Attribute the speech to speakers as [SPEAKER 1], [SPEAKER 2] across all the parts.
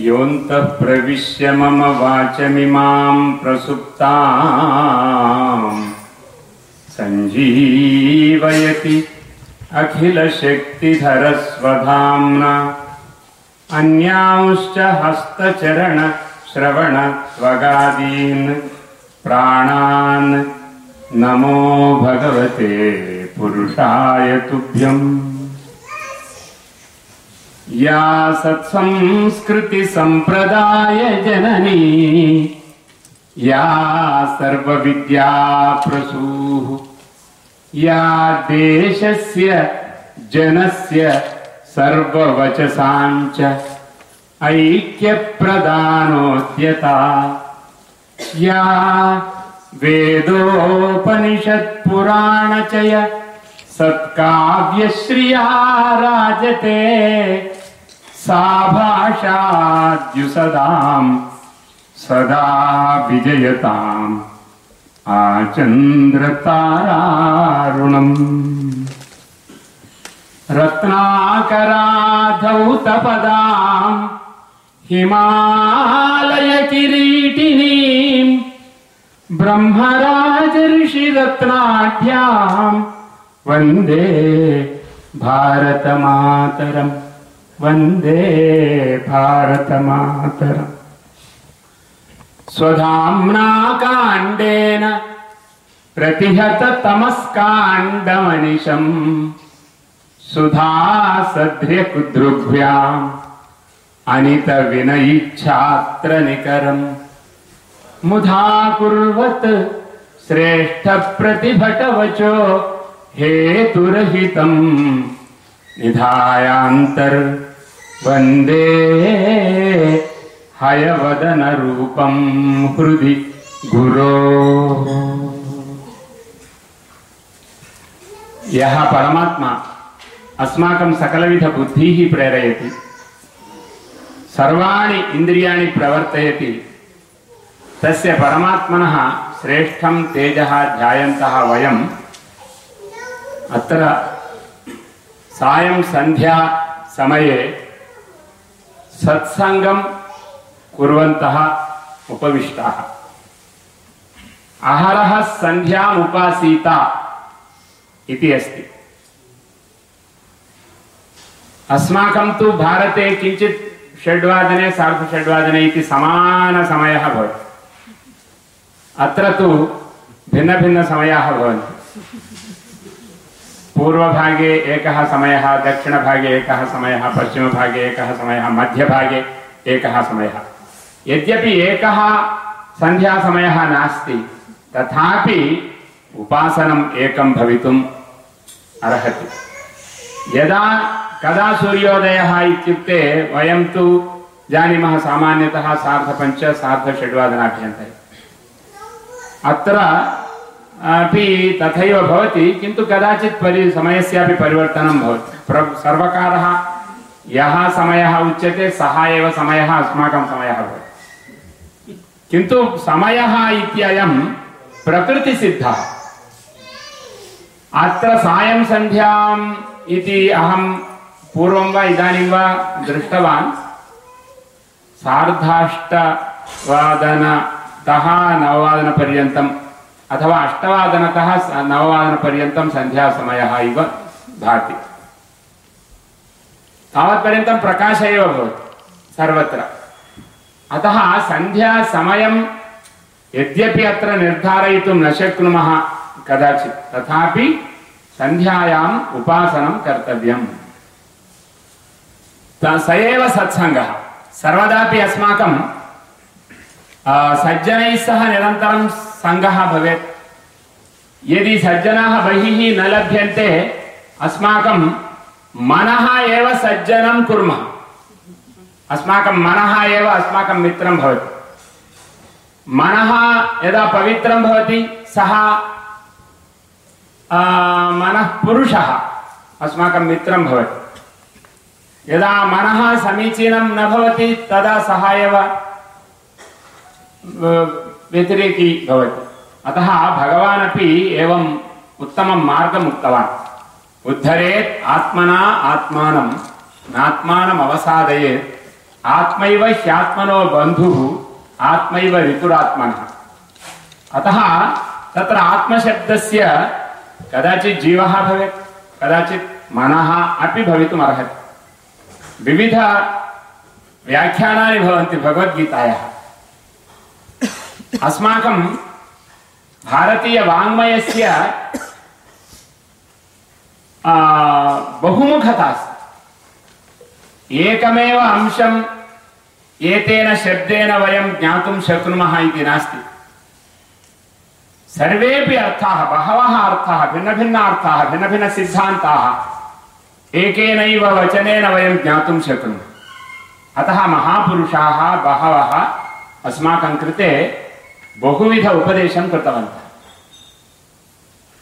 [SPEAKER 1] योऽन्तः प्रविश्य मम वाचमिमाम् प्रसुप्ताम्। सञ्जीवयति अखिलशक्तिधरस्वधाम्ना। अन्यांश्च हस्तचरण श्रवण त्वगादीन् प्राणान्। नमो भगवते पुरुषाय तुभ्यम् या सत्संस्कृतिसम्प्रदाय जननी या सर्वविद्या प्रसूः या देशस्य जनस्य सर्ववचसाञ्च ऐक्यप्रदानोद्यता या वेदोपनिषत्पुराणचय सत्काव्यश्रिया राजते सा भाषाद्युसदाम् सदा विजयताम् आचन्द्रतारारुणम्। रत्नाकराधौतपदाम् हिमालयकिरीटिनीम् ब्रह्मराजऋषिरत्नाढ्याम् वन्दे भारतमातरम् वन्दे भारतमातरम्। स्वधाम्ना काण्डेन प्रतिहततमस्काण्डमनिशम् सुधासध्र्यकुदृभ्याम् अनितविनयिच्छात्रनिकरम् मुधा कुर्वत् श्रेष्ठप्रतिभटवचो हेतुरहितम् निधायान्तर् वंदे हयवदनरूपम् हृदि गुरो। यः परमात्मा अस्माकं सकलविधबुद्धिः प्रेरयति, सर्वाणि इन्द्रियाणि प्रवर्तयति, तस्य परमात्मनः श्रेष्ठं तेजः ध्यायन्तः वयम् अत्र सायं सन्ध्या समये सत्सङ्गं कुर्वन्तः उपविष्टाः। अहरः सन्ध्याम् उपासीता इति अस्ति। अस्माकं तु भारते किञ्चित् षड्वादने, सार्धषड्वादने इति समानसमयः भवति। अत्र तु भिन्नभिन्नसमयाः भवन्ति। पूर्वभागे एकः समयः, दक्षिणभागे एकः समयः, पश्चिमभागे एकः समयः, मध्यभागे एकः समयः। यद्यपि एकः सन्ध्यासमयः नास्ति, तथापि उपासनम् एकं भवितुम् अर्हति। यदा कदा सूर्योदयः इत्युक्ते वयं तु जानीमः सामान्यतः सार्धपञ्च, सार्धषड्वादनाभ्यन्तरे। अत्र अपि तथैव भवति, किन्तु कदाचित् परि समयस्यापि परिवर्तनं भवति। सर्वकारः यः समयः उच्यते, सः एव समयः अस्माकं समयः भवति। किन्तु समयः इत्ययं प्रकृतिसिद्धः। अत्र सायं सन्ध्याम् इति अहं पूर्वं वा इदानीं वा दृष्टवान्। सार्धाष्टवादनतः नववादनपर्यन्तम् अथवा अष्टवादनतः नववादनपर्यन्तं सन्ध्यासमयः इव भाति। तावत्पर्यन्तं प्रकाश एव भवति, सर्वत्र। अतः सन्ध्यासमयं यद्यपि अत्र निर्धारयितुं न शक्नुमः कदाचित्, तथापि सन्ध्यायाम् उपासनं कर्तव्यम्। स एव सत्सङ्गः। सर्वदापि अस्माकं सज्जनैः सह निरन्तरं सङ्गः भवेत्। यदि सज्जनाः बहिः न लभ्यन्ते, अस्माकं मनः एव सज्जनं कुर्मः। अस्माकं मनः एव अस्माकं मित्रं भवति। मनः यदा पवित्रं भवति, सः मनः पुरुषः अस्माकं मित्रं भवति। यदा मनः समीचीनं न भवति, तदा सः एव व्यतिरेकी भवति। अतः भगवान् अपि एवम् उत्तमं मार्गम् उक्तवान्। उद्धरेत् आत्मना आत्मानं, नात्मानम् अवसादयेत्, आत्मैव ह्यात्मनो बन्धुः, आत्मैव ऋतुरात्मनः। अतः तत्र आत्मशब्दस्य कदाचित् जीवः भवेत्, कदाचित् मनः अपि भवितुम् अर्हति विविध व्याख्यानानि भवन्ति भगवद्गीतायाः। अस्माकं भारतीयवाङ्मयस्य बहुमुखता अस्ति। एकमेव अंशम् एतेन शब्देन वयं ज्ञातुं शक्नुमः इति नास्ति। सर्वेपि अर्थाः, बहवः अर्थाः, भिन्नभिन्नार्थाः, भिन्नभिन्नसिद्धान्ताः, एकेनैव वचनेन वयं ज्ञातुं शक्नुमः। अतः महापुरुषाः, बहवः अस्माकं कृते बहुविध उपदेशं कृतवन्तः।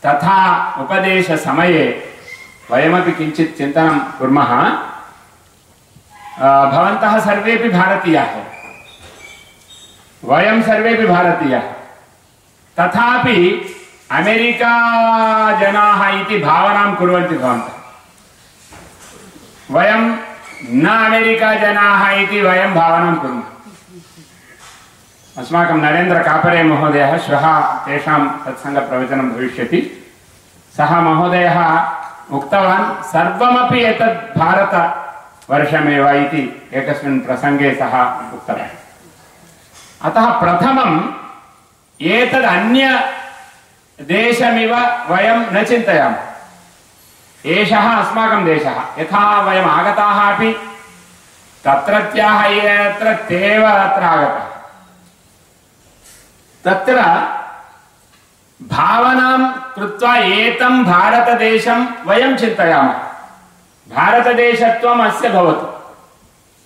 [SPEAKER 1] तथा उपदेशसमये वयमपि किञ्चित् चिन्तनं कुर्मः भवन्तः सर्वेपि भारतीयाः। वयं सर्वेपि भारतीयाः। तथापि अमेरिका जनाः इति भावनां कुर्वन्ति भवन्तः। वयं न अमेरिका जनाः इति वयं भावनां कुर्मः। अस्माकं नरेन्द्र कापरे महोदयः श्वः तेषां तत्सङ्गप्रवचनं भविष्यति। सः महोदयः उक्तवान्, सर्वमपि एतत् भारतवर्षमेव इति एकस्मिन् प्रसङ्गे सः उक्तवान्। अतः प्रथमम् एतद् अन्यदेशमिव वयं न चिन्तयामः। एषः अस्माकं देशः। यथा वयम् आगताः अपि, तत्रत्याः आगताः। तत्र भावनां कृत्वा एतं भारतदेशं वयं चिन्तयामः भारतदेशत्वम् अस्य भवतु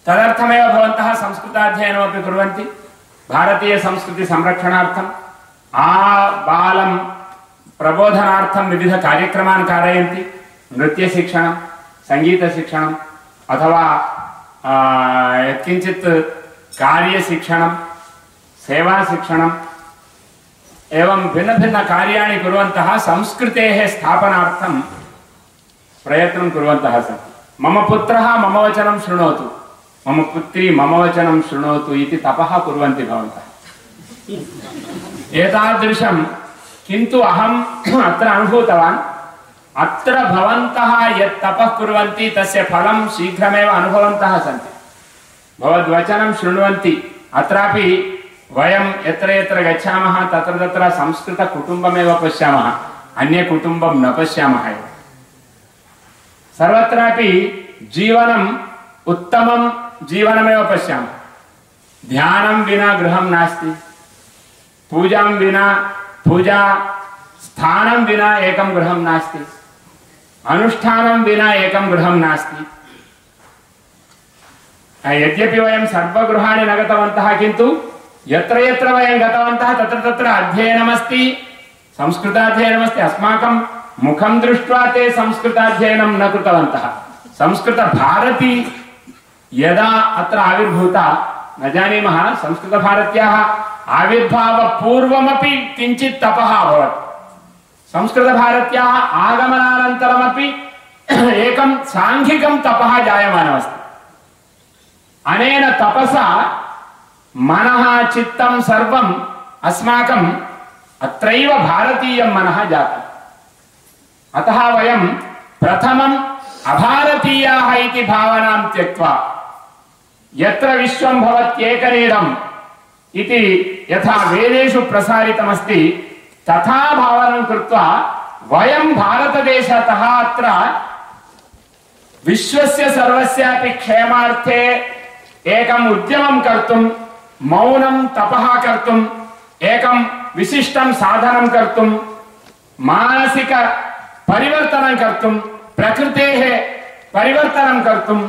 [SPEAKER 1] तदर्थमेव भवन्तः संस्कृताध्ययनमपि कुर्वन्ति भारतीयसंस्कृतिसंरक्षणार्थम् आबालं प्रबोधनार्थं विविधकार्यक्रमान् कारयन्ति नृत्यशिक्षणं सङ्गीतशिक्षणम् अथवा आ, यत्किञ्चित् कार्यशिक्षणं सेवाशिक्षणम् एवं भिन्नभिन्नकार्याणि कुर्वन्तः संस्कृतेः स्थापनार्थं प्रयत्नं कुर्वन्तः सन्ति। मम पुत्रः मम वचनं शृणोतु। मम पुत्री मम वचनं शृणोतु इति तपः कुर्वन्ति भवन्तः। एतादृशं किन्तु अहम् अत्र अनुभूतवान्, अत्र भवन्तः यत् तपः कुर्वन्ति तस्य फलं शीघ्रमेव अनुभवन्तः सन्ति। भवद्वचनं शृण्वन्ति। अत्रापि वयं यत्र यत्र गच्छामः, तत्र तत्र संस्कृतकुटुम्बमेव पश्यामः, अन्यकुटुम्बं न पश्यामः एव। सर्वत्रापि जीवनम् उत्तमं जीवनमेव पश्यामः। ध्यानं विना गृहं नास्ति। पूजां विना, पूजा स्थानं विना एकं गृहं नास्ति। अनुष्ठानं विना एकं गृहं नास्ति। यद्यपि वयं सर्वगृहाणि न गतवन्तः, किन्तु यत्र यत्र वयं गतवन्तः तत्र तत्र अध्ययनमस्ति। संस्कृताध्ययनमस्ति। अस्माकं मुखं दृष्ट्वा ते संस्कृताध्ययनं न कृतवन्तः। संस्कृतभारती यदा अत्र आविर्भूता, न जानीमः, संस्कृतभारत्याः आविर्भावपूर्वमपि किञ्चित् तपः अभवत्। संस्कृतभारत्याः आगमनानन्तरमपि एकं साङ्घिकं तपः जायमानमस्ति। अनेन तपसा मनः चित्तं सर्वम् अस्माकम् अत्रैव भारतीयं अतः वयं प्रथमम् अभारतीयाः इति भावनां त्यक्त्वा यत्र विश्वं भवत्येकनीडम् इति यथा वेदेषु प्रसारितमस्ति, तथा भावनं कृत्वा वयं भारतदेशतः अत्र विश्वस्य सर्वस्यापि क्षेमार्थे एकम् उद्यमं कर्तुं मौनं तपः कर्तुम्, एकं विशिष्टं साधनं कर्तुं मानसिक परिवर्तनं कर्तुं प्रकृतेः परिवर्तनं कर्तुं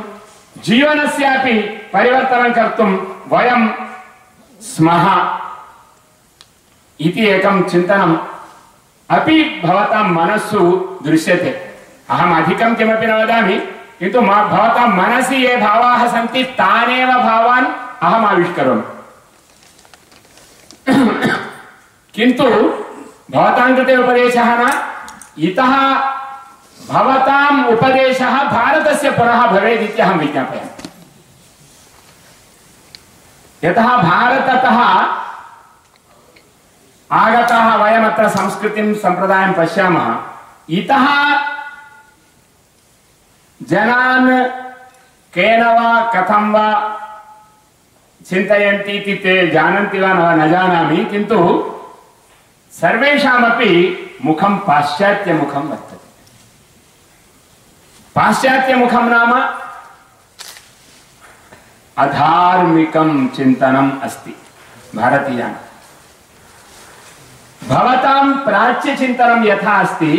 [SPEAKER 1] जीवनस्यापि परिवर्तनं कर्तुं वयं स्मः इति एकं चिन्तनम्। अपि भवतां मनस्सु दृश्यते। अहम् अधिकं किमपि न वदामि, किन्तु भवतां मनसि ये भावाः सन्ति, तानेव भावान् अहम् आविष्करोमि। किन्तु भवतां उपदेशः न। इतः भवताम् उपदेशः भारतस्य पुरः भवेत् इति अहं विज्ञापयामि। यतः भारततः आगताः वयमत्र संस्कृतिं, सम्प्रदायं पश्यामः। इतः जनान् केन वा, कथं वा चिन्तयन्ति इति ते जानन्ति वा न जानामि, किन्तु सर्वेषामपि मुखं पाश्चात्यमुखं वर्तते। पाश्चात्यमुखं नाम अधार्मिकं चिन्तनम् अस्ति, भारतीयानां। भवतां प्राच्यचिन्तनं यथा अस्ति,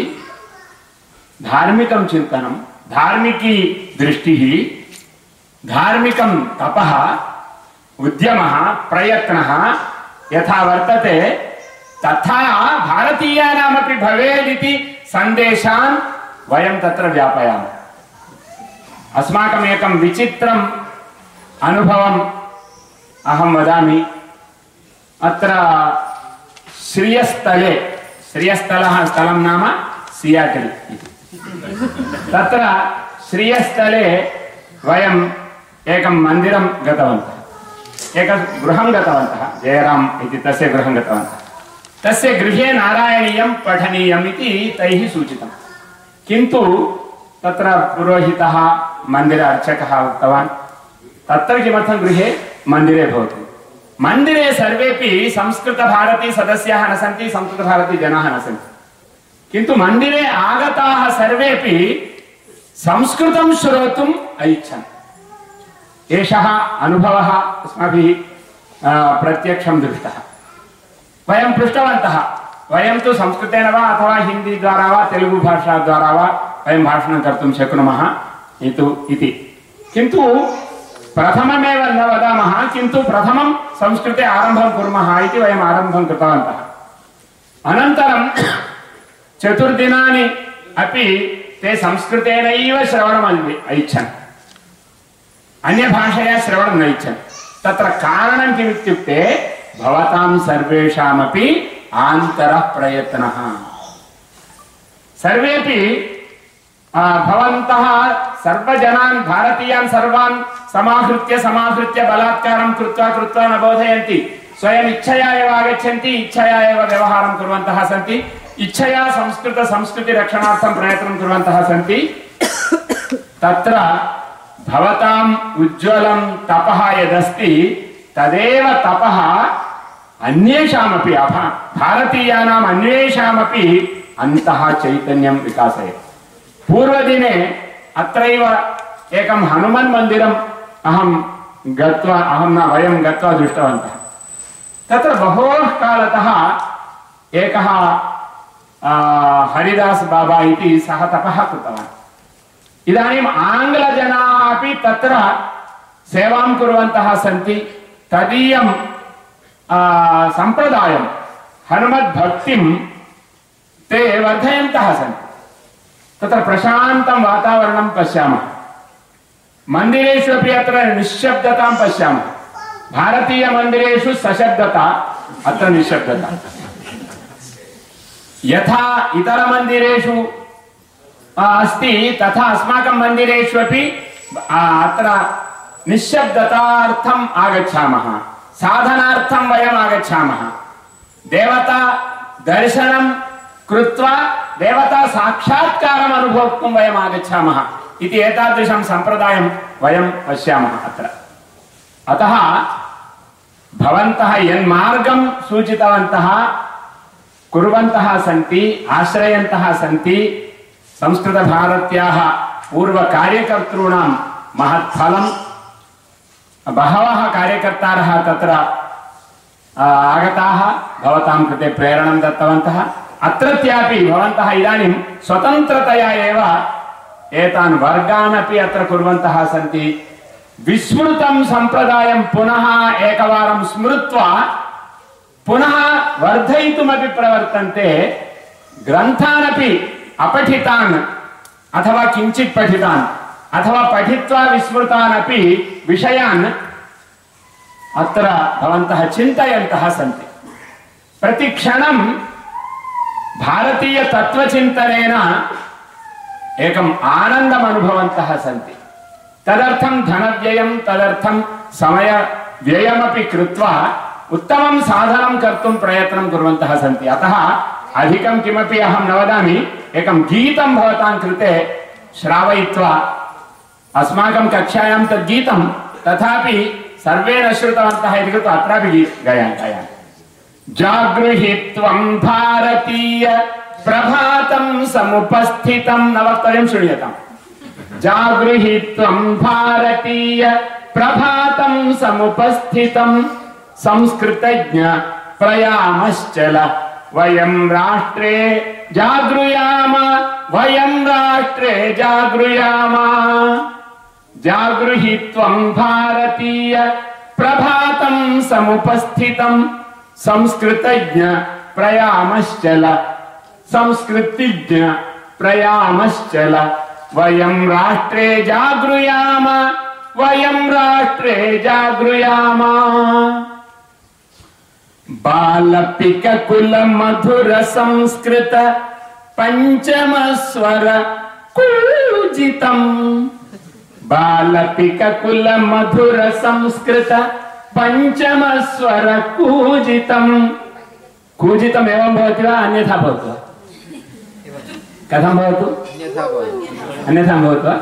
[SPEAKER 1] धार्मिकं चिन्तनं, धार्मिकी दृष्टिः, धार्मिकं तपः उद्यमः, प्रयत्नः यथा वर्तते, तथा भारतीयानामपि भवेदिति सन्देशान् वयं तत्र व्यापयामः। अस्माकम् एकं विचित्रम् अनुभवम् अहं वदामि, अत्र श्रियस्थले, श्रियस्थलः स्थलं नाम सियाटल् इति। तत्र श्रियस्थले वयम् एकं गतवन्तः। एक गृहं गतवन्तः जयराम् इति तस्य गृहं गतवन्तः तस्य गृहे नारायणीयं पठनीयम् इति तैः सूचितं किन्तु तत्र पुरोहितः, मंदिर अर्चकः उक्तवान्, तत्र किमर्थं गृहे मन्दिरे भवति? मन्दिरे सर्वेपि संस्कृतभारती सदस्याः न सन्ति, संस्कृतभारती न सन्ति। किन्तु मन्दिरे आगताः सर्वेपि संस्कृतं श्रोतुम् ऐच्छन्। एषः अनुभवः अस्माभिः प्रत्यक्षं दृष्टः। वयं पृष्टवन्तः, वयं तु संस्कृतेन वा अथवा हिन्दीद्वारा वा, तेलुगुभाषाद्वारा वा वयं भाषणं कर्तुं शक्नुमः, इति इति। किन्तु, प्रथममेव न वदामः, किन्तु प्रथमं संस्कृते आरम्भं कुर्मः इति वयम् आरम्भं कृतवन्तः। अनन्तरं चतुर्दिनानि अपि ते संस्कृतेनैव श्रवणम् ऐच्छन्। अन्यभाषया श्रवणं न इच्छन् तत्र कारणं किमित्युक्ते भवतां सर्वेषामपि आन्तरः प्रयत्नः सर्वेपि भवन्तः सर्वजनान् भारतीयान् सर्वान् समाहृत्य समाहृत्य बलात्कारं कृत्वा कृत्वा न बोधयन्ति स्वयम् इच्छया एव आगच्छन्ति इच्छया एव व्यवहारं कुर्वन्तः सन्ति इच्छया संस्कृत संस्कृतिरक्षणार्थं प्रयत्नं कुर्वन्तः सन्ति तत्र भवताम् उज्ज्वलं तपः यदस्ति, तदेव तपः अन्येषामपि अभ, भारतीयानाम् अन्येषामपि अन्तः चैतन्यं विकासयति. पूर्वदिने अत्रैव एकं हनुमन् मन्दिरम् अहं गत्वा, अहं न, वयं गत्वा दृष्टवन्तः। तत्र बहोः कालतः एकः हरिदास बाबा इति सः तपः कृतवान्। इदानीम् आङ्ग्लजनाः अपि तत्र सेवां कुर्वन्तः सन्ति। तदीयं सम्प्रदायं हनुमद्भक्तिं ते वर्धयन्तः सन्ति। तत्र प्रशान्तं वातावरणं पश्यामः। मन्दिरेषु अपि अत्र निःशब्दतां पश्यामः। भारतीयमन्दिरेषु सशब्दता, अत्र निःशब्दता यथा इतरमन्दिरेषु अस्ति, तथा अस्माकं मन्दिरेषु अपि अत्र निःशब्दतार्थम् आगच्छामः, साधनार्थं वयम् आगच्छामः। देवता दर्शनं कृत्वा, देवता साक्षात्कारम् अनुभोक्तुं वयम् आगच्छामः इति एतादृशं सम्प्रदायं वयं पश्यामः अत्र। अतः, भवन्तः यन्मार्गं सूचितवन्तः, कुर्वन्तः सन्ति, आश्रयन्तः सन्ति संस्कृतभारत्याः पूर्वकार्यकर्तॄणां महत्फलं बहवः कार्यकर्तारः तत्र आगताः, भवतां कृते प्रेरणं दत्तवन्तः। अत्रत्यापि भवन्तः इदानीं स्वतन्त्रतया एव एतान् वर्गान् अपि अत्र कुर्वन्तः सन्ति। विस्मृतं सम्प्रदायं पुनः एकवारं स्मृत्वा पुनः वर्धयितुमपि प्रवर्तन्ते। ग्रन्थानपि अपठितान् अथवा किञ्चित् पठितान् अथवा पठित्वा विस्मृतान् अपि विषयान् अत्र भवन्तः चिन्तयन्तः सन्ति। प्रतिक्षणं भारतीयतत्त्वचिन्तनेन एकम् आनन्दम् अनुभवन्तः सन्ति। तदर्थं धनव्ययं, तदर्थं समय व्ययमपि कृत्वा उत्तमं साधनं कर्तुं प्रयत्नं कुर्वन्तः सन्ति। अतः अधिकं किमपि अहं न वदामि, एकं गीतं भवतां कृते श्रावयित्वा, अस्माकं कक्षायां तद् गीतं, तथापि सर्वे न श्रुतवन्तः इति कृत्वा अत्रापि गायामि गायामि। जागृहि त्वं भारतीय प्रभातं समुपस्थितं न वक्तव्यं श्रूयताम्। जागृहि त्वं भारतीय प्रभातं समुपस्थितं संस्कृतज्ञ प्रयामश्चल। वयं राष्ट्रे जागृयाम, वयं राष्ट्रे जागृयाम। जागृहि त्वं भारतीय प्रभातं समुपस्थितं, संस्कृतज्ञ प्रयामश्चल, संस्कृतिज्ञ प्रयामश्चल। वयं राष्ट्रे जागृयाम, वयं राष्ट्रे जागृयाम। बालपिककुल मधुर संस्कृत पञ्चम स्वर कूजितम् बालपिककुल मधुर संस्कृत पञ्चम स्वर कूजितम्। कूजितम् एवं भवति वा? अन्यथा भवति। कथं भवति?
[SPEAKER 2] अन्यथा भवतु
[SPEAKER 1] वा?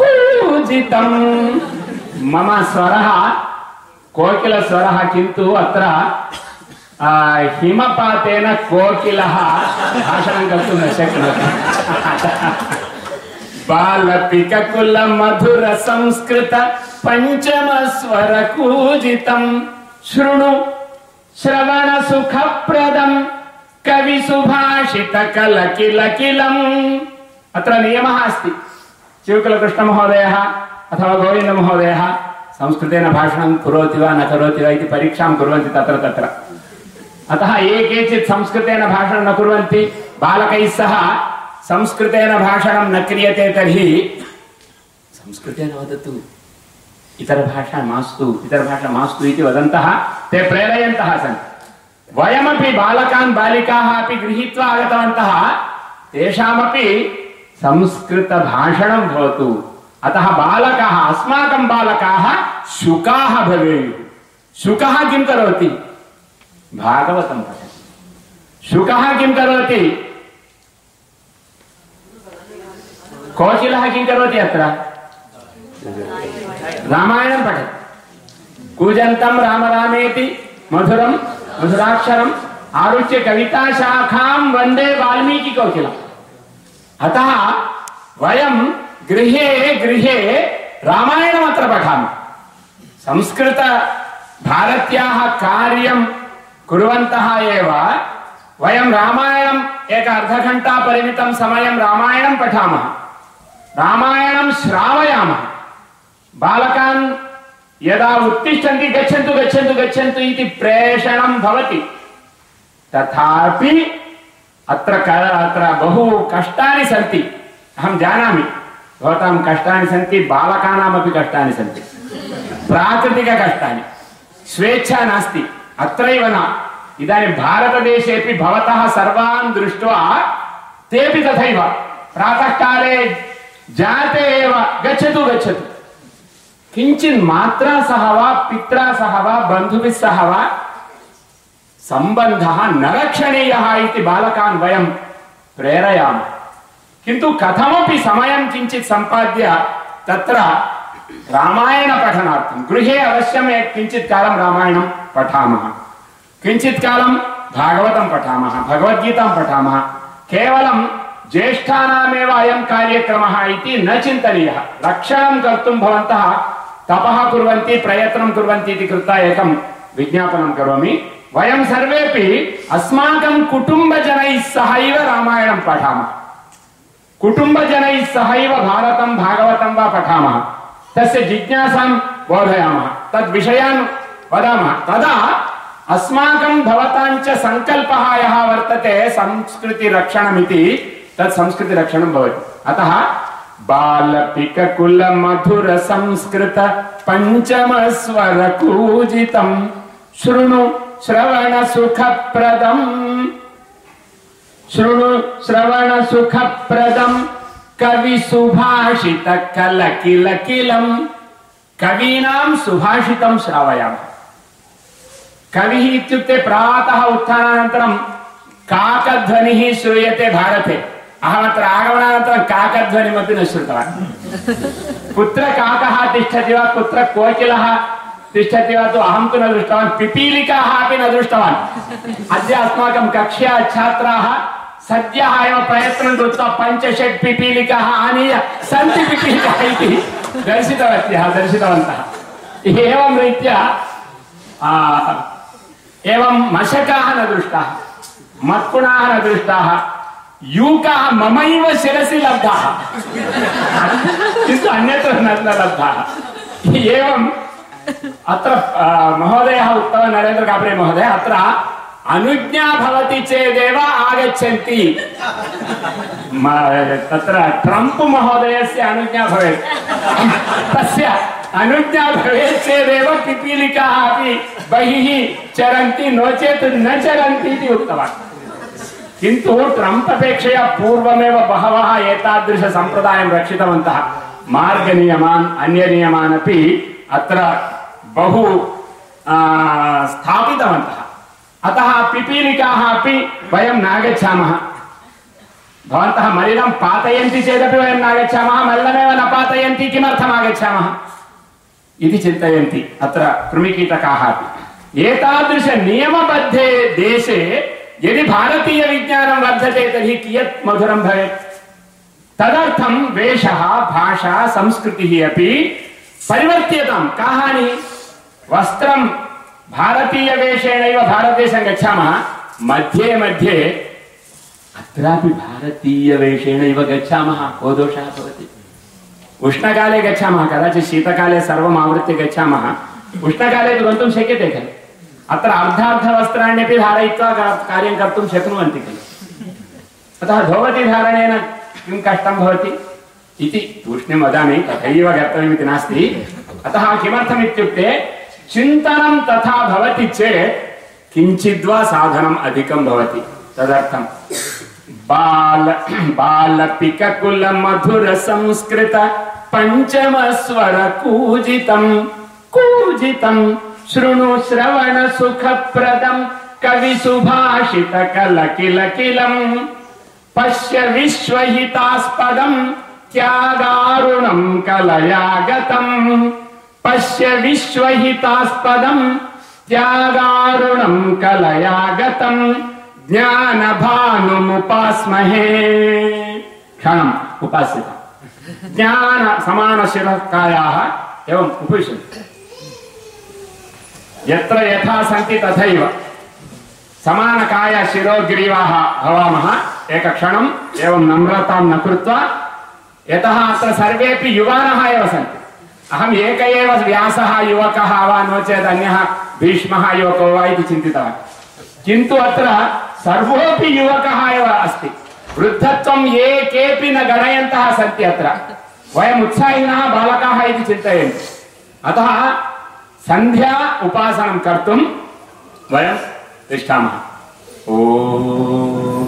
[SPEAKER 1] कूजितम्। मम स्वरः, कोकिलस्वरः किन्तु अत्र हिमपातेन कोकिलः भाषणं कर्तुं न शक्नोति बालपिककुल मधुर संस्कृत पञ्चम स्वर कूजितं शृणु श्रवण सुखप्रदं कवि सुभाषित कल किल किलम् अत्र नियमः अस्ति शिवकुलकृष्णमहोदयः अथवा गोविन्दमहोदयः संस्कृतेन भाषणं करोति वा न करोति वा इति परीक्षां कुर्वन्ति तत्र तत्र अतः ये केचित् संस्कृतेन भाषणं न कुर्वन्ति। बालकैः सह संस्कृतेन भाषणं न क्रियते तर्हि संस्कृतेन वदतु। इतरभाषा मास्तु इतरभाषा मास्तु इति वदन्तः, ते प्रेरयन्तः सन्ति वयमपि बालकान् बालिकाः अपि गृहीत्वा आगतवन्तः, तेषामपि संस्कृतभाषणं भवतु। अतः बालकाः, अस्माकं बालकाः शुकाः भवेयुः। शुकः किं करोति? भागवतं पठति शुकः किं करोति? कोकिलः किं करोति अत्र? रामायणं पठति कूजन्तं राम रामेति मधुरं, मधुराक्षरम्, आरुच्य कविताशाखां वंदे वाल्मीकिकोकिलम् अतः वयं गृहे गृहे रामायणमत्र पठामः। संस्कृत भारत्याः कार्यं कुर्वन्तः एव। वयं रामायणम् एक अर्धघण्टा परिमितं समयं रामायणं पठामः। रामायणं श्रावयामः। बालकान् यदा उत्तिष्ठन्ति, गच्छन्तु गच्छन्तु गच्छन्तु इति प्रेषणं भवति। तथापि अत्र अत्र बहु कष्टानि सन्ति। अहं जानामि, भवतां कष्टानि सन्ति, बालकानामपि कष्टानि सन्ति। प्राकृतिककष्टानि। स्वेच्छा नास्ति। अत्रैव न इदानीं भारतदेशेपि भवतः सर्वान् दृष्ट्वा तेऽपि तथैव प्रातःकाले जाते एव गच्छतु गच्छतु किञ्चित् मात्रा सह वा पित्रा सह वा बन्धुभिः सह वा सम्बन्धः न रक्षणीयः इति बालकान् वयं प्रेरयामः किन्तु कथमपि समयं किञ्चित् सम्पाद्य तत्र रामायणपठनार्थं गृहे अवश्यम् एक किञ्चित् कालं रामायणं पठामः। किञ्चित् कालं भागवतं पठामः, भगवद्गीतां पठामः। केवलं ज्येष्ठानामेव अयं न चिन्तनीयः। रक्षणं कर्तुं भवन्तः तपः कुर्वन्ति, प्रयत्नं कुर्वन्ति इति कृत्वा एकं विज्ञापनं करोमि। वयं सर्वेपि अस्माकं कुटुम्बजनैः सहैव रामायणं पठामः। कुटुम्बजनैः सहैव भारतं, भागवतं वा पठामः। तस्य जिज्ञासां बोधयामः। तद्विषयान् वदामः, तदा अस्माकं भवतां च सङ्कल्पः यः वर्तते संस्कृतिरक्षणमिति, तत् संस्कृतिरक्षणं भवति। अतः बालपिककुल मधुर संस्कृत पञ्चम स्वर कूजितं शृणु श्रवण सुखप्रदम् शृणु श्रवण सुखप्रदं कवि सुभाषित कल किल किलम् कवीनां सुभाषितं श्रावयामः। कविः इत्युक्ते प्रातः उत्थानानन्तरं काकध्वनिः श्रूयते भारते अहमत्र आगमनानन्तरं काकध्वनिमपि न श्रुतवान् कुत्र काकः तिष्ठति वा कुत्र कोकिलः तिष्ठति वा तु अहं तु न दृष्टवान् पिपीलिकाः अपि न दृष्टवान् अद्य अस्माकं कक्ष्या छात्राः सद्यः एव प्रयत्नं कृत्वा पञ्च षट् पिपीलिकाः आनीय सन्ति पिपीलिकाः इति दर्शितवत्यः दर्शितवन्तः एवं रीत्या आ, एवं मशकाः न दृष्टाः मत्कुणाः न दृष्टाः, यूकाः ममैव शिरसि लब्धाः। किन्तु अन्यत्र न लब्धाः। एवम् अत्र महोदयः उक्तवान् नरेन्द्र महोदय, अत्र अनुज्ञा भवति चेदेव आगच्छन्ति म- तत्र ट्रम्प् महोदयस्य अनुज्ञा भवेत् तस्य अनुज्ञा भवेत् चेदेव पिपीलिकाः अपि बहिः चरन्ति नो चेत् न चरन्ति इति उक्तवान्. किन्तु ट्रम्प् अपेक्षया पूर्वमेव बहवः एतादृशसम्प्रदायं रक्षितवन्तः। मार्गनियमान् अन्यनियमान् अपि अत्र बहु आ, स्थापितवन्तः। अतः पिपीलिकाः अपि वयं नागच्छामः। भवन्तः मलिनं पातयन्ति चेदपि वयं नागच्छामः, मल्लमेव न पातयन्ति किमर्थम् आगच्छामः इति चिन्तयन्ति अत्र कृमिकीटकाः अपि। एतादृशनियमबद्धे देशे यदि भारतीयविज्ञानं वर्धते तर्हि कियत् मधुरं भवेत्? तदर्थं वेषः, भाषा, संस्कृतिः अपि परिवर्त्यतां का हानिः वस्त्रं भारतीयवेषेणैव भारतदेशं गच्छामः, मध्ये मध्ये अत्रापि भारतीयवेषेणैव गच्छामः को दोषः भवति। उष्णकाले गच्छामः, कदाचित् शीतकाले सर्वम् आवृत्य गच्छामः। उष्णकाले तु गन्तुं शक्यते खलु। अत्र अर्धार्धवस्त्राण्यपि धारयित्वा कार्यं कर्तुं शक्नुवन्ति खलु। अतः धोवतिधारणेन किं कष्टं भवति इति तूष्णीं वदामि, तथैव कर्तव्यमिति नास्ति। अतः किमर्थम् इत्युक्ते चिन्तनं तथा भवति चेत् किञ्चिद्वा साधनम् अधिकं भवति तदर्थं बाल बालपिककुल मधुर संस्कृत पञ्चमस्वर कूजितं कूजितं शृणु श्रवण सुखप्रदं कवि सुभाषित कल किल किलम् पश्य विश्वहितास्पदं त्यागारुणं कलयागतं पश्य विश्वहितास्पदं त्यागारुणं कलयागतं ज्ञानभानुमुपास्महे। क्षणम् उपास्यता ज्ञान समानशिरकायाः एवम् उपविशन्ति यत्र यथा सन्ति तथैव। समानकाय शिरोग्रीवाः भवामः। एकक्षणम् एवं नम्रतां न कृत्वा, यतः अत्र सर्वेपि युवानः एव सन्ति। अहम् एक एव व्यासः, युवकः वा नो चेत् अन्यः भीष्मः, युवको वा इति चिन्तितवान्। किन्तु अत्र सर्वोऽपि युवकः एव अस्ति। वृद्धत्वं ये केऽपि न गणयन्तः सन्ति अत्र। वयम् उत्साहिनः, बालकाः इति चिन्तयन्ति। अतः सन्ध्या उपासनं कर्तुं वयं तिष्ठामः। ओ।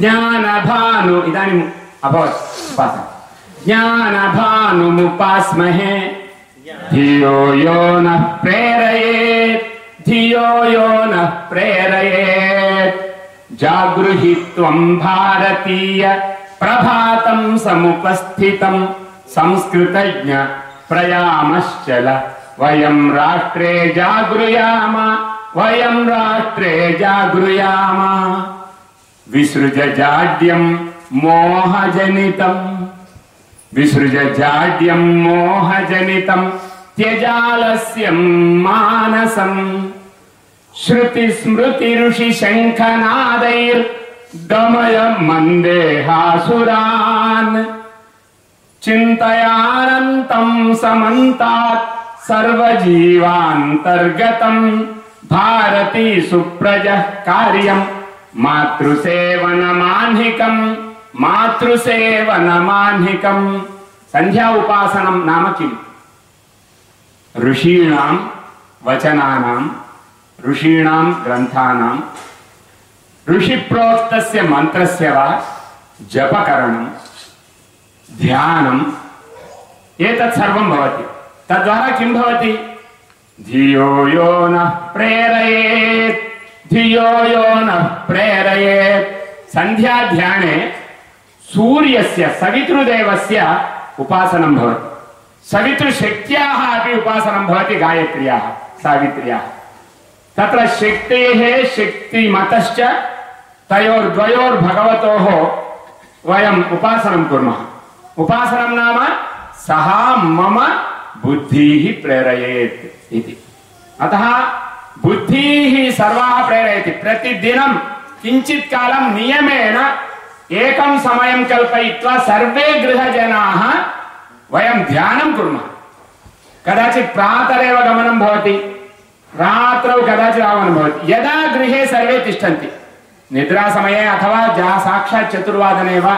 [SPEAKER 1] ज्ञानभानु इदानीम् अभवत् उपासना। ज्ञानभानुमुपास्महे। धियो यो नः प्रेरयेत् धियो यो नः प्रेरयेत्। जागृहि त्वम् भारतीय प्रभातं समुपस्थितं संस्कृतज्ञ प्रयामश्चल। वयं राष्ट्रे जागृयाम वयं राष्ट्रे जागृयाम ड्यम् मोहजनितम् विसृजजाड्यम् मोहजनितम् त्यजालस्यम् मानसम् श्रुतिस्मृतिऋषिशङ्खनादैर्दमय मन्देहासुरान् चिन्तयानन्तम् समन्तात् सर्वजीवान्तर्गतम् भारती सुप्रजः कार्यम् मातृसेवनमाह्निकम् मातृसेवनमाह्निकम् सन्ध्या उपासनं नाम किम्? ऋषीणां वचनानां ऋषीणां ग्रन्थानां ऋषिप्रोक्तस्य मन्त्रस्य वा? जपकरणं ध्यानम्। एतत् सर्वं भवति। तद्वारा किं धियो यो नः प्रेरयेत्। धियो यो नः प्रेरयेत् सन्ध्याध्याने सूर्यस्य सवितृदेवस्य उपासनं भवति। सवितृशक्त्याः अपि उपासनं भवति गायत्र्याः, सावित्र्याः। तत्र शक्तेः शक्तिमतश्च तयोर्द्वयोर्भगवतोः वयम् उपासनं कुर्मः। उपासनं नाम सः मम बुद्धिः प्रेरयेत् इति। अतः बुद्धिः सर्वाः प्रेरयति प्रतिदिनं किञ्चित् कालं नियमेन एकं समयं कल्पयित्वा सर्वे गृहजनाः वयं ध्यानं कुर्मः कदाचित् प्रातरेव गमनं भवति रात्रौ कदाचित् आगमनं भवति यदा गृहे सर्वे तिष्ठन्ति निद्रासमये अथवा जा साक्षात् चतुर्वादने वा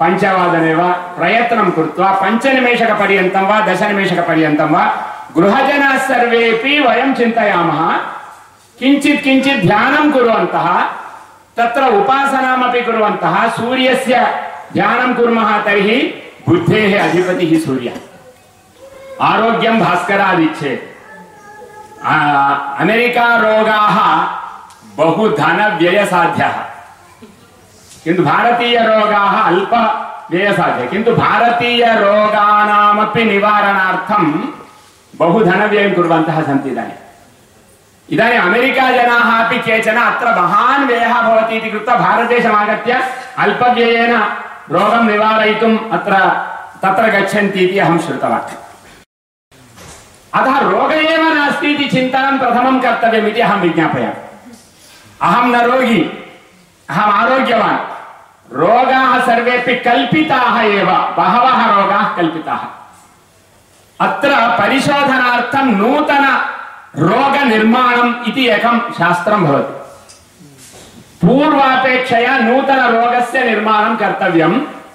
[SPEAKER 1] पञ्चवादने वा प्रयत्नं कृत्वा पञ्चनिमेषकपर्यन्तं वा दशनिमेषकपर्यन्तं वा गृहजनाः सर्वेपि वयं चिन्तयामः किञ्चित् किञ्चित् ध्यानं कुर्वन्तः, तत्र उपासनामपि कुर्वन्तः, सूर्यस्य ध्यानं कुर्मः तर्हि बुद्धेः अधिपतिः सूर्यः। आरोग्यं भास्करादिच्छेत् अमेरिका रोगाः बहु धनव्ययसाध्यः किन्तु भारतीयरोगाः अल्प व्ययसाध्य किन्तु भारतीयरोगाणामपि निवारणार्थं बहु धनव्ययं कुर्वन्तः सन्ति इदानीम्। इदानीम् अमेरिकाजनाः अपि केचन अत्र महान् व्ययः भवति इति कृत्वा भारतदेशम् आगत्य अल्पव्ययेन रोगं निवारयितुम् अत्र तत्र गच्छन्ति इति अतः रोग एव नास्ति इति चिन्तनं प्रथमं कर्तव्यम् इति न रोगी, अहम् आरोग्यवान्। रोगाः सर्वेपि कल्पिताः एव, बहवः रोगाः कल्पिताः। नूतन रोगनिर्माणम् इति एकं शास्त्रं भवति पूर्वापेक्षया नूतन रोगस्य निर्माणं कर्तव्यं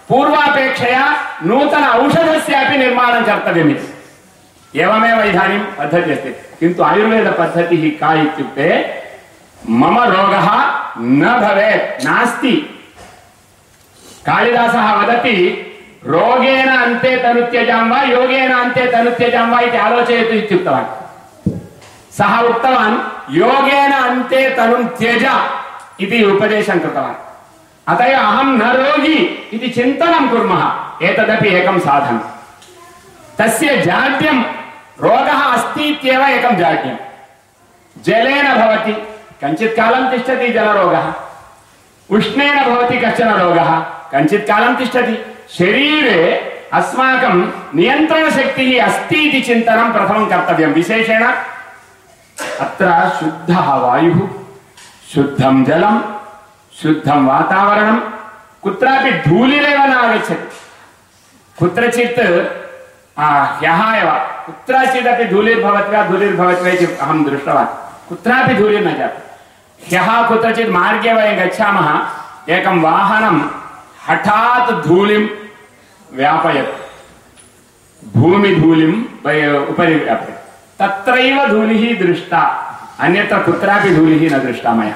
[SPEAKER 1] पूर्वापेक्षया नूतन औषधस्यापि निर्माणं कर्तव्यमिति एवमेव इदानीं पद्धतिः अस्ति किन्तु आयुर्वेदपद्धतिः का इत्युक्ते मम रोगः न भवेत् नास्ति कालिदासः वदति रोगेण अन्ते तनुत्यजां वा योगेन अन्ते तनुत्यजां वा इति आलोचयतु इत्युक्तवान् सः उक्तवान्, योगेन अन्ते तनुं त्यज इति उपदेशं कृतवान्। अत अहं न रोगी इति चिन्तनं कुर्मः, एतदपि एकं साधनं। तस्य जाड्यं, रोगः अस्ति इत्येव एकं जाड्यं। जलेन भवति, कञ्चित् कालं तिष्ठति जलरोगः। उष्णेन भवति कश्चन रोगः, कञ्चित् कालं तिष्ठति। शरीरे अस्माकं नियन्त्रणशक्तिः अस्ति इति चिन्तनं प्रथमं कर्तव्यं। विशेषेण अत्र शुद्धः वायुः, शुद्धं जलं, शुद्धं वातावरणं। कुत्रापि धूलिरेव न आगच्छति। कुत्रचित् ह्यः एव। कुत्रचिदपि धूलिर्भवति वा धूलिर्भवति वा इति अहं दृष्टवान्। कुत्रापि धूलिर्न जातं ह्यः कुत्रचित् मार्गे वयं गच्छामः, एकं वाहनं हठात् धूलिं व्यापयत्। भूमिधूलिं उपरि व्यापयत्। तत्रैव धूलिः दृष्टा। अन्यत्र कुत्रापि धूलिः न दृष्टा मया।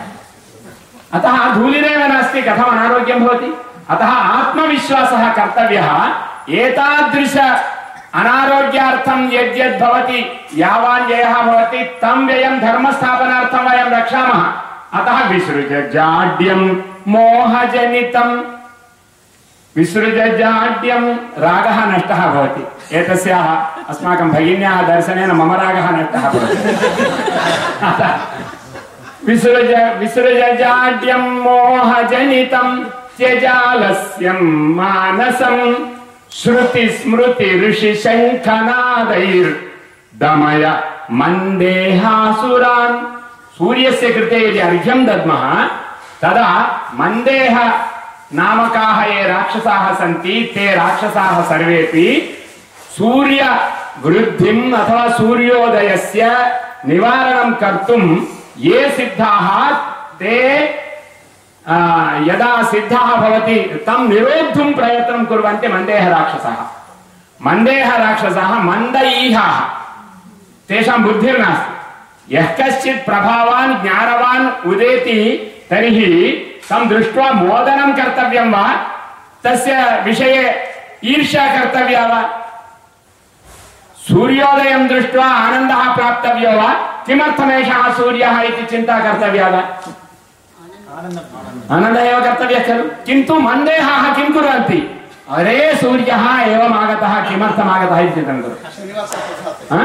[SPEAKER 1] अतः धूलिरेव नास्ति, कथम् अनारोग्यं भवति? अतः आत्मविश्वासः कर्तव्यः। एतादृश अनारोग्यार्थं यद्यद् भवति यावान् व्ययः भवति, तं व्ययं धर्मस्थापनार्थं वयं रक्षामः। अतः विसृज जाड्यं, मोहजनितं विसृज जाड्यं रागः नष्टः भवति। एतस्याः अस्माकं भगिन्याः दर्शनेन मम रागः नष्टः भवति। विसृज विसृज जाड्यं मोहजनितं त्यजालस्यं मानसं श्रुति स्मृति ऋषि दमय मन्देहासुरान्। सूर्यस्य कृते यदि अर्घ्यं दद्मः, तदा मन्देह नामकाः ये राक्षसाः सन्ति ते राक्षसाः सर्वेपि सूर्यवृद्धिम् अथवा सूर्योदयस्य निवारणं कर्तुं ये सिद्धाः ते आ, यदा सिद्धः भवति तं निरोद्धुं प्रयत्नं कुर्वन्ति मन्देह राक्षसः मन्देह राक्षसः मन्दईहाः तेषां बुद्धिर्नास्ति यः कश्चित् प्रभावान् ज्ञानवान् उदेति तर्हि तं दृष्ट्वा मोदनं कर्तव्यं वा? तस्य विषये ईर्ष्या कर्तव्या वा? सूर्योदयं दृष्ट्वा आनन्दः प्राप्तव्यो वा? किमर्थमेषः सूर्यः इति चिन्ता कर्तव्या वा? आनन्दः एव कर्तव्यः खलु। किन्तु मन्देहाः किं कुर्वन्ति? अरे सूर्यः एवम् आगतः किमर्थम् आगतः इति चिन्तनं करोति हा?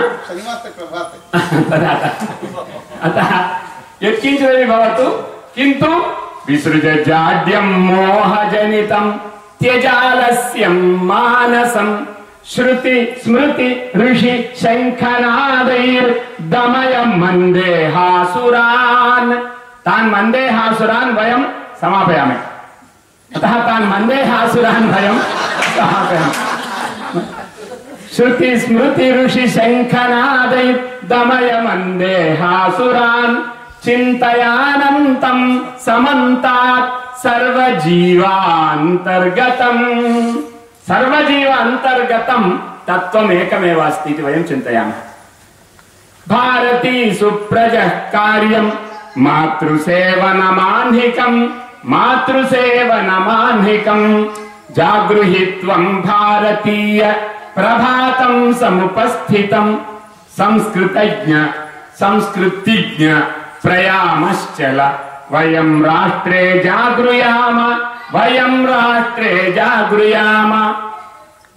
[SPEAKER 1] अतः यत्किञ्चिदपि भवतु। किन्तु विसृज जाड्यं मोहजनितं त्यजालस्यं मानसं। श्रुति, स्मृति, ऋषि शङ्खनादैर्दमय मन्देहासुरान्। तान् मन्देहासुरान् वयं समापयामि। अतः तान् मन्देहासुरान् वयं समापयामि। श्रुति, स्मृति, ऋषि शङ्खनादै दमय मन्देहासुरान्। चिन्तयानन्तं समन्तात् सर्वजीवान्तर्गतम्। सर्वजीव अन्तर्गतं तत्त्वमेकमेव अस्ति इति वयं चिन्तयामः। भारती सुप्रजः कार्यम् मातृसेवनमाह्निकम् मातृसेवनमाह्निकम्। जागृहि त्वम् भारतीय प्रभातम् समुपस्थितम्। संस्कृतज्ञ संस्कृतिज्ञ प्रयामश्चल। वयम् राष्ट्रे जागृयाम वयम् राष्ट्रे जागृयाम।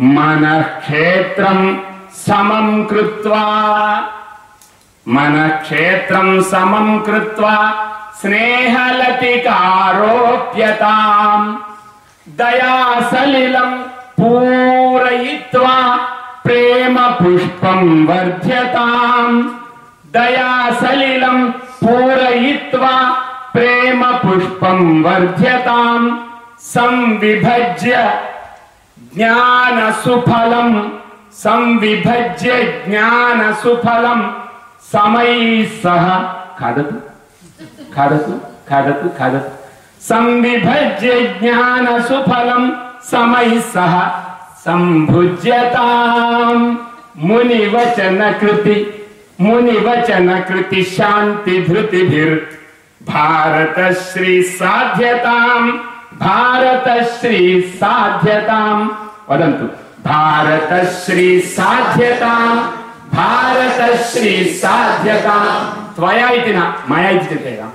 [SPEAKER 1] मनः क्षेत्रम् समम् कृत्वा। मनक्षेत्रं समं कृत्वा स्नेहलतिकारोप्यताम्। दयासलिलं पूरयित्वा प्रेम पुष्पं वर्ध्यताम् दयासलिलं पूरयित्वा प्रेम पुष्पं वर्ध्यताम् संविभज्य ज्ञानसुफलम् संविभज्य ज्ञानसुफलम् समैः सह खादतु खादतु खादतु खादतु। संविभज्य ज्ञानसुफलम् समैः सह सम्भुज्यताम् मुनिवचनकृति मुनिवचनकृति शान्तिधृतिभिर् भारतश्री साध्यताम् भारतश्री साध्यताम्। वदन्तु भारतश्री साध्यताम् भारतश्री साध्यताम्। त्वया इति न मया इति चिन्तयताम्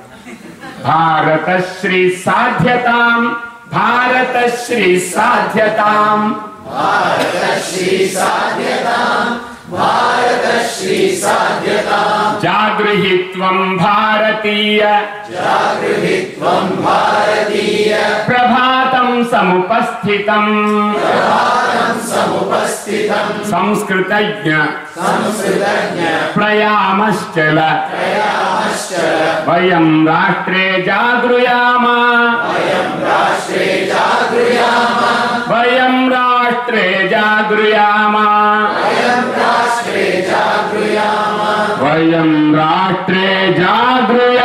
[SPEAKER 1] भारतश्री साध्यताम् भारतश्री साध्यताम्। जागृहि त्वम् भारतीय। प्रभातम् समुपस्थितम्। संस्कृतज्ञ। संस्कृतज्ञ। प्रयामश्चल। वयम् राष्ट्रे जागृयाम। वयम् राष्ट्रे जागृयाम। वयम् राष्ट्रे जागृयाम। अयम राष्ट्रे जागृत